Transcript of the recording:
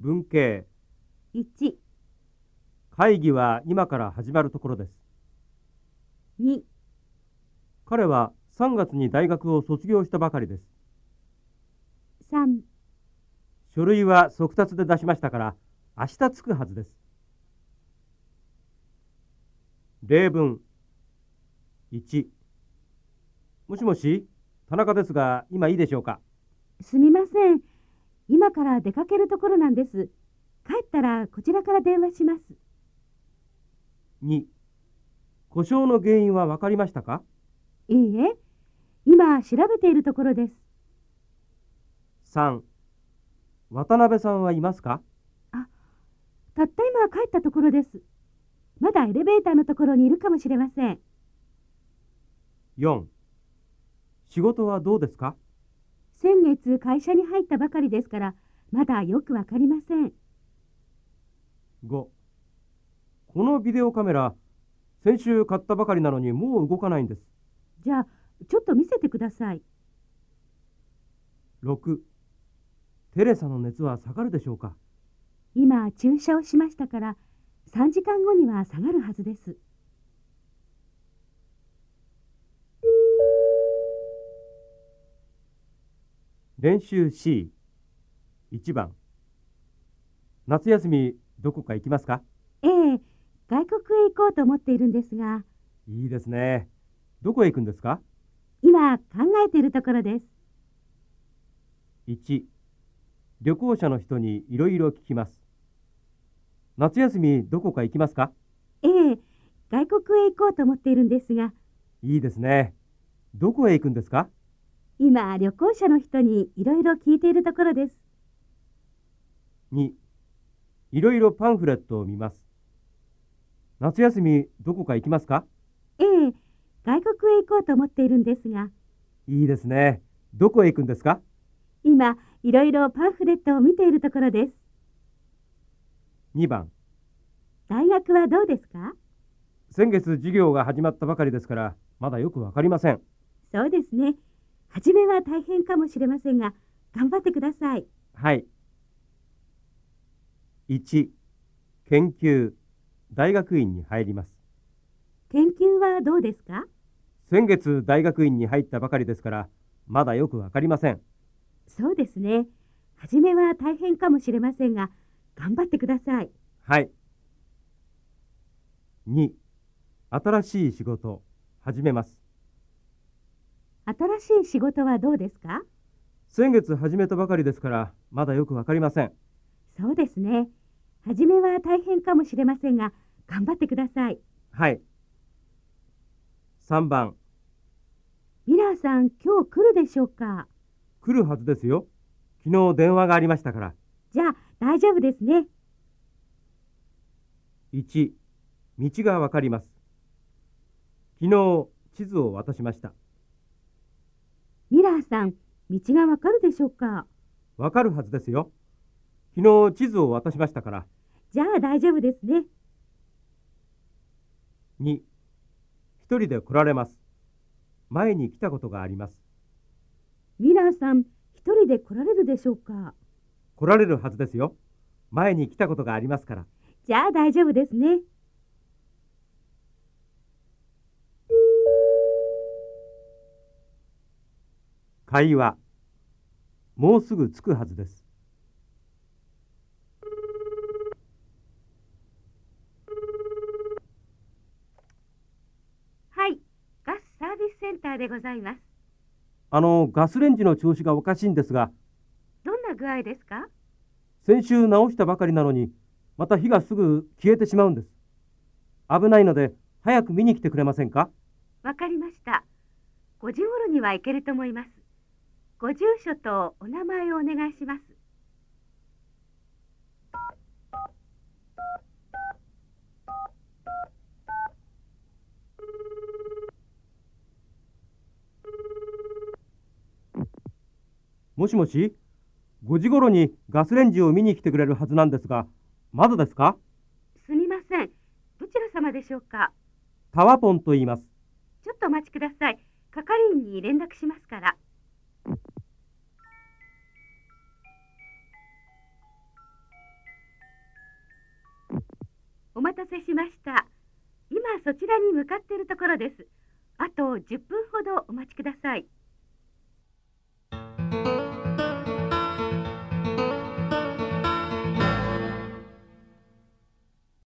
文系。1、会議は今から始まるところです。2、彼は3月に大学を卒業したばかりです。3、書類は速達で出しましたから明日着くはずです。例文。1もしもし田中ですが今いいでしょうか？すみません。今から出かけるところなんです。帰ったらこちらから電話します。2故障の原因は分かりましたか？いいえ、今調べているところです。3渡辺さんはいますか？たった今帰ったところです。まだエレベーターのところにいるかもしれません。4仕事はどうですか？先月会社に入ったばかりですから、まだよくわかりません。5このビデオカメラ先週買ったばかりなのにもう動かないんですじゃあ、ちょっと見せてください。6テレサの熱は下がるでしょうか？今注射をしましたから、3時間後には下がるはずです。練習 C1 番。夏休みどこか行きますか？ええ、外国へ行こうと思っているんですが、いいですね。どこへ行くんですか？今考えているところです。1旅行者の人にいろいろ聞きます。夏休みどこか行きますか？ええ、外国へ行こうと思っているんですが、いいですね。どこへ行くんですか？今旅行者の人にいろいろ聞いているところです。2いろいろパンフレットを見ます。夏休みどこか行きますか？ええ、外国へ行こうと思っているんですが、いいですね。どこへ行くんですか？今いろいろパンフレットを見ているところです。2番。大学はどうですか？先月授業が始まったばかりですからまだよくわかりません。そうですね。初めは大変かもしれませんが、頑張ってください。はい1研究大学院に入ります研究はどうですか？先月大学院に入ったばかりですからまだよくわかりませんそうですね。初めは大変かもしれませんが、頑張ってください。はい2新しい仕事始めます新しい仕事はどうですか？先月始めたばかりですからまだよくわかりません。そうですね。初めは大変かもしれませんが、頑張ってください。はい。3番。ミラーさん、今日来るでしょうか？来るはずですよ。昨日電話がありましたから。じゃあ、大丈夫ですね。1道がわかります。昨日地図を渡しましたミラーさん、道がわかるでしょうか？わかるはずですよ。昨日地図を渡しましたから。じゃあ大丈夫ですね。2一人で来られます。前に来たことがあります。ミラーさん、一人で来られるでしょうか？来られるはずですよ。前に来たことがありますから。じゃあ大丈夫ですね。会話。もうすぐ着くはずです。はい、ガスサービスセンターでございます。あのガスレンジの調子がおかしいんですが。どんな具合ですか？先週直したばかりなのにまた火がすぐ消えてしまうんです。危ないので早く見に来てくれませんか？わかりました。5時頃には行けると思います。ご住所とお名前をお願いします。もしもし5時頃にガスレンジを見に来てくれるはずなんですがまだですか？すみません。どちら様でしょうか？タワポンと言いますちょっとお待ちください。係員に連絡しますから。たせしました。今そちらに向かっているところです。あと10分ほどお待ちください。